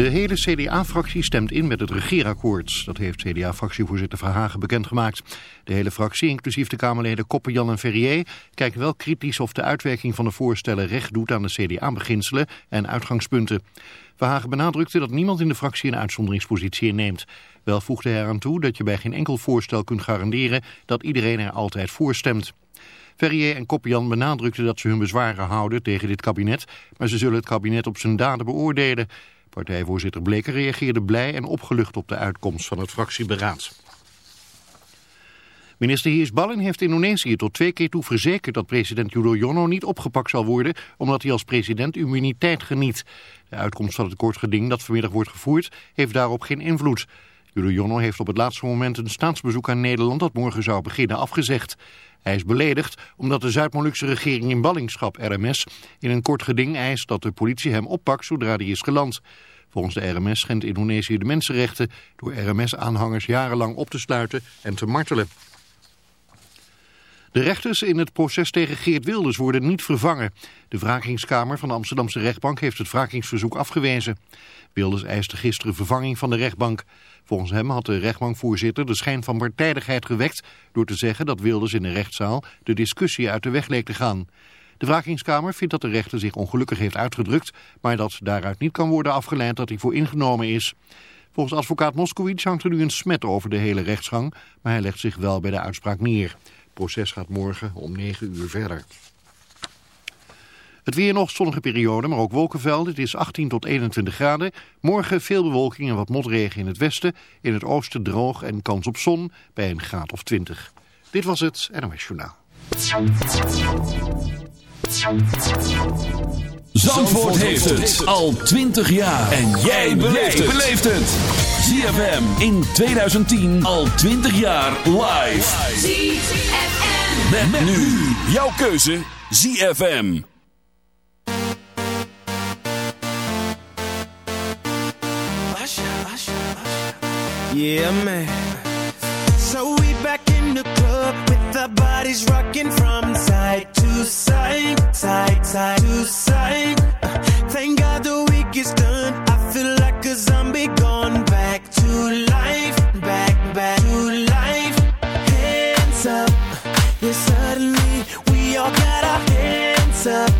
De hele CDA-fractie stemt in met het regeerakkoord. Dat heeft CDA-fractievoorzitter Verhagen bekendgemaakt. De hele fractie, inclusief de Kamerleden Koppenjan en Ferrier... kijkt wel kritisch of de uitwerking van de voorstellen recht doet aan de CDA-beginselen en uitgangspunten. Verhagen benadrukte dat niemand in de fractie een uitzonderingspositie inneemt. Wel voegde hij eraan toe dat je bij geen enkel voorstel kunt garanderen dat iedereen er altijd voor stemt. Ferrier en Koppian benadrukten dat ze hun bezwaren houden tegen dit kabinet, maar ze zullen het kabinet op zijn daden beoordelen. Partijvoorzitter Bleker reageerde blij en opgelucht op de uitkomst van het fractieberaad. Minister Hiers Ballin heeft Indonesië tot twee keer toe verzekerd dat president Yudhoyono niet opgepakt zal worden omdat hij als president immuniteit geniet. De uitkomst van het kort geding dat vanmiddag wordt gevoerd heeft daarop geen invloed. Yudhoyono heeft op het laatste moment een staatsbezoek aan Nederland dat morgen zou beginnen afgezegd. Hij is beledigd omdat de Zuid-Molukse regering in ballingschap RMS in een kort geding eist dat de politie hem oppakt zodra hij is geland. Volgens de RMS schendt Indonesië de mensenrechten door RMS-aanhangers jarenlang op te sluiten en te martelen. De rechters in het proces tegen Geert Wilders worden niet vervangen. De wrakingskamer van de Amsterdamse rechtbank heeft het wrakingsverzoek afgewezen. Wilders eiste gisteren vervanging van de rechtbank. Volgens hem had de rechtbankvoorzitter de schijn van partijdigheid gewekt... door te zeggen dat Wilders in de rechtszaal de discussie uit de weg leek te gaan. De wrakingskamer vindt dat de rechter zich ongelukkig heeft uitgedrukt... maar dat daaruit niet kan worden afgeleid dat hij voor ingenomen is. Volgens advocaat Moskowitz hangt er nu een smet over de hele rechtsgang... maar hij legt zich wel bij de uitspraak neer. Proces gaat morgen om 9 uur verder. Het weer nog zonnige periode, maar ook wolkenvelden. Het is 18 tot 21 graden. Morgen veel bewolking en wat motregen in het westen. In het oosten droog en kans op zon bij een graad of 20. Dit was het NOS Journaal. Zandvoort heeft het al 20 jaar. En jij beleeft het. ZFM in 2010 al 20 jaar live. ZFM. Met, nu jouw keuze ZFM. Yeah, man. So we back in the club with our bodies rocking from side to side, side, side to side. Uh, Thank God the week is done. I feel like a zombie gone back to life, back, back to life. Hands up, yeah, suddenly we all got our hands up.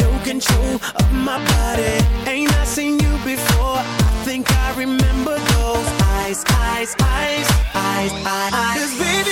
No control of my body. Ain't I seen you before? I think I remember those eyes, eyes, eyes, eyes, eyes. eyes. Cause baby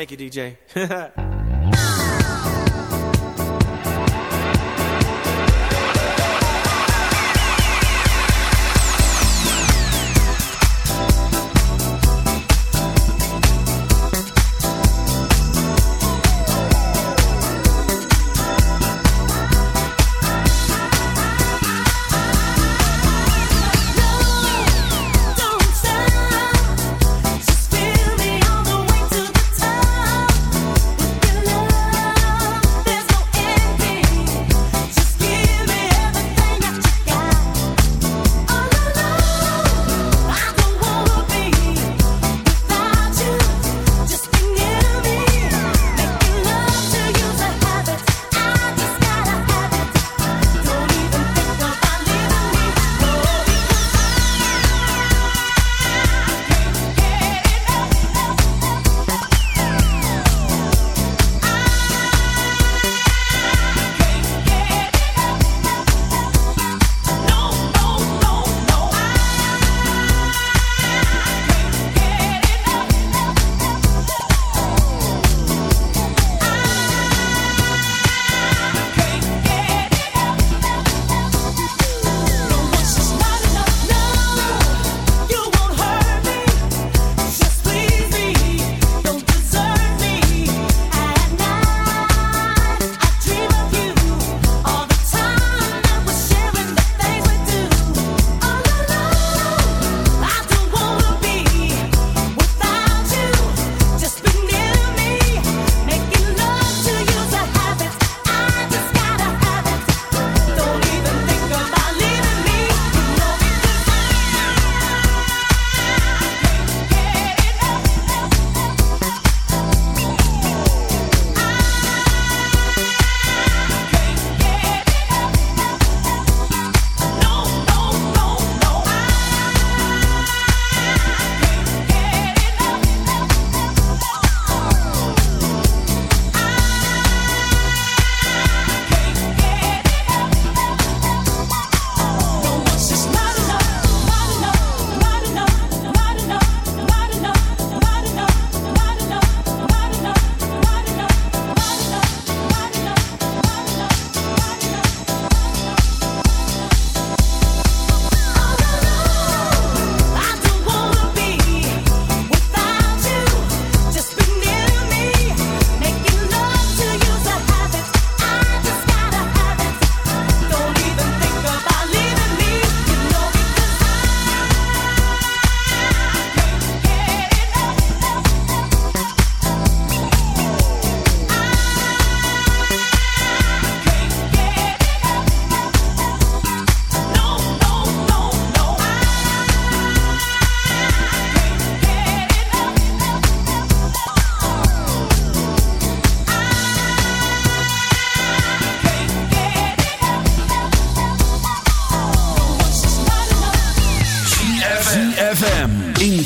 Thank you, DJ.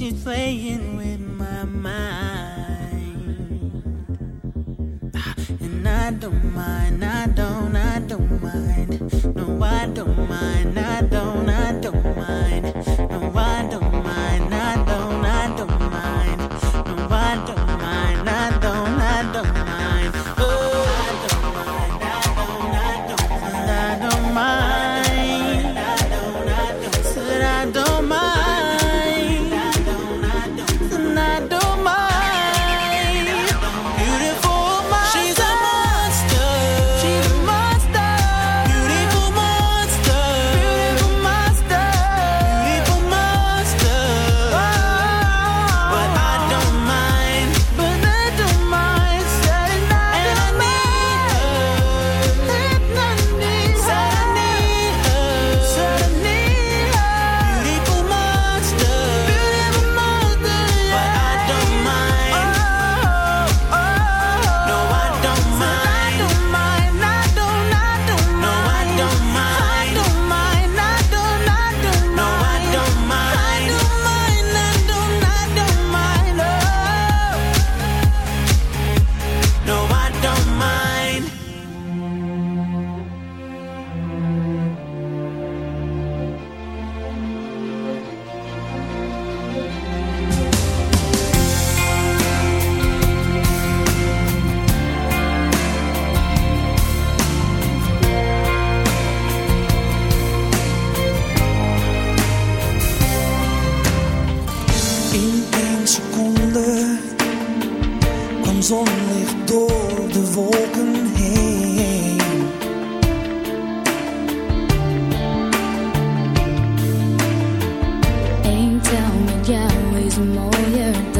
She's playing with my mind. And I don't mind, I don't, I don't mind. No, I don't mind, I don't. zonlicht door de wolken heen. Eén tel met jou is mooier.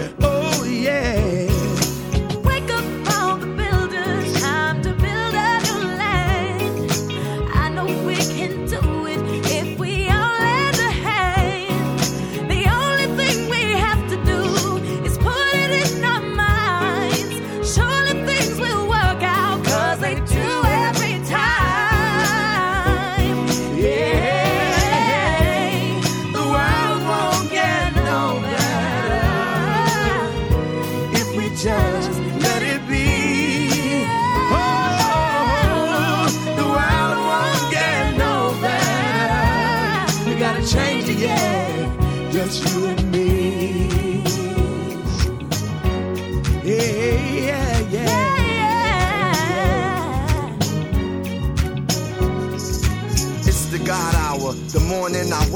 Morning I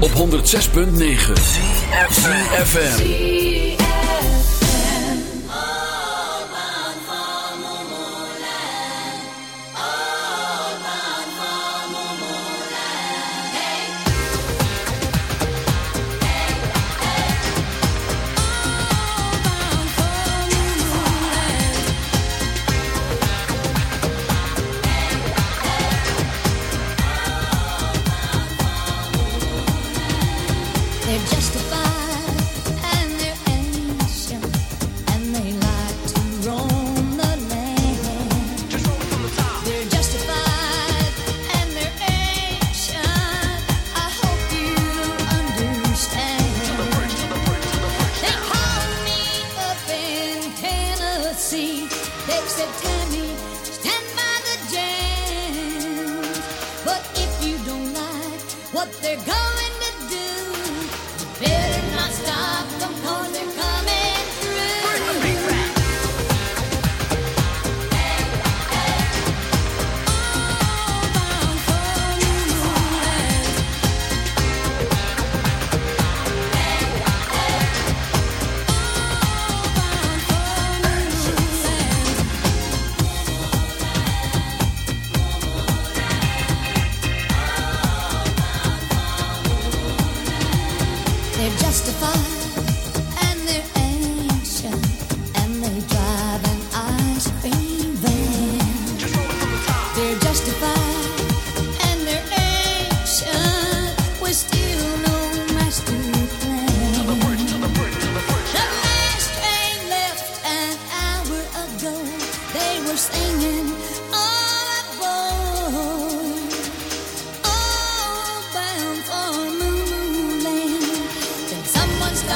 Op 106.9 FM.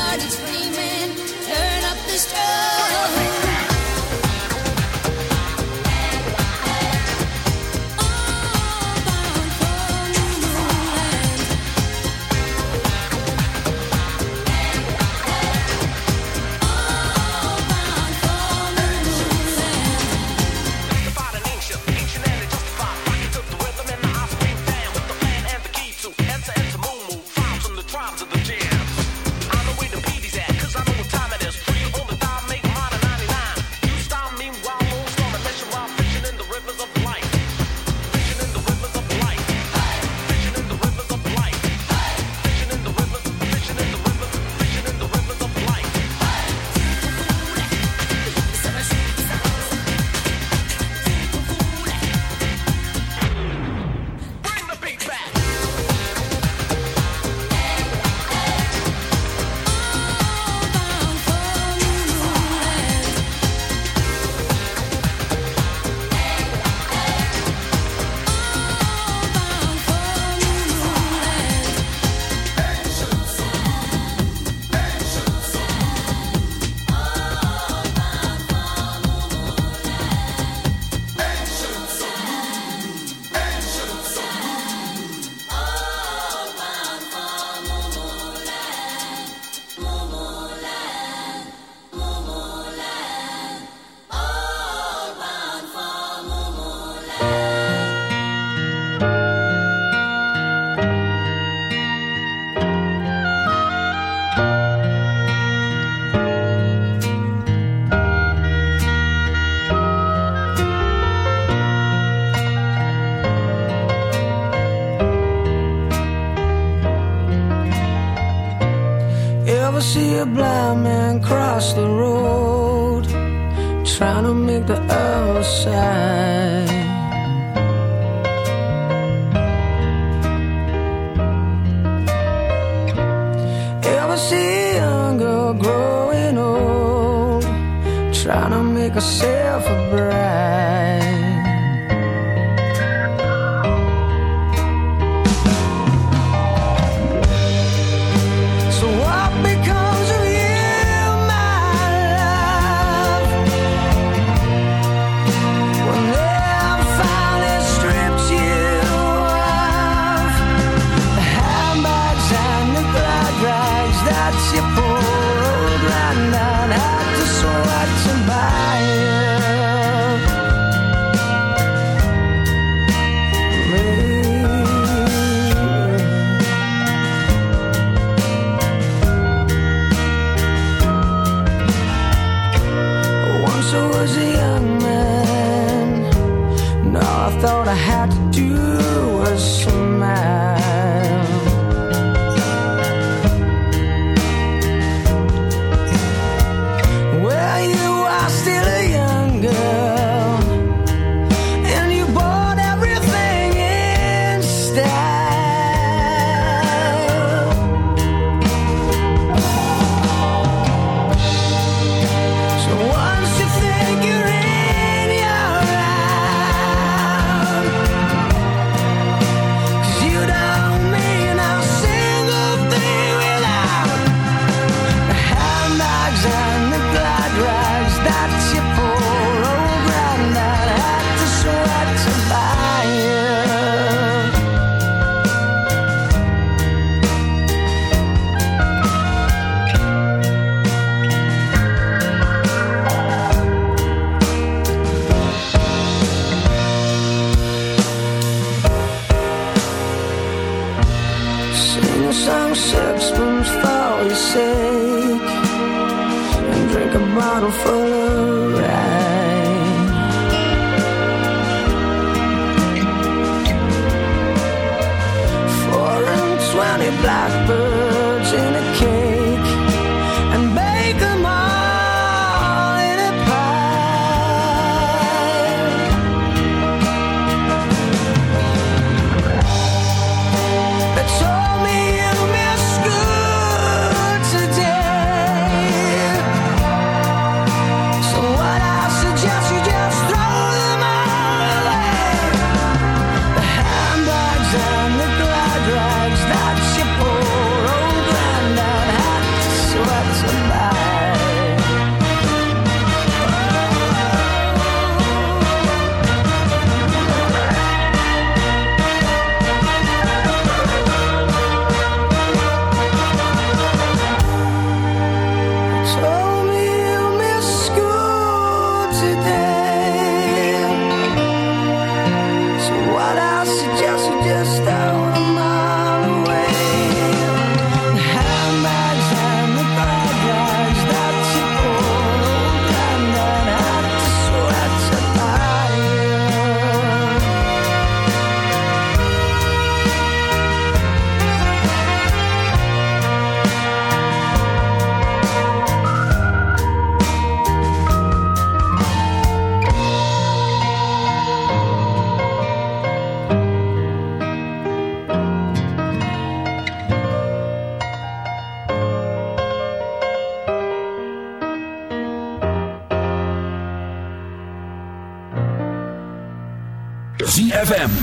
started screaming, turn up the struggle. see a blind man cross the road, trying to make the other side. Ever see a growing old, trying to make herself a bride?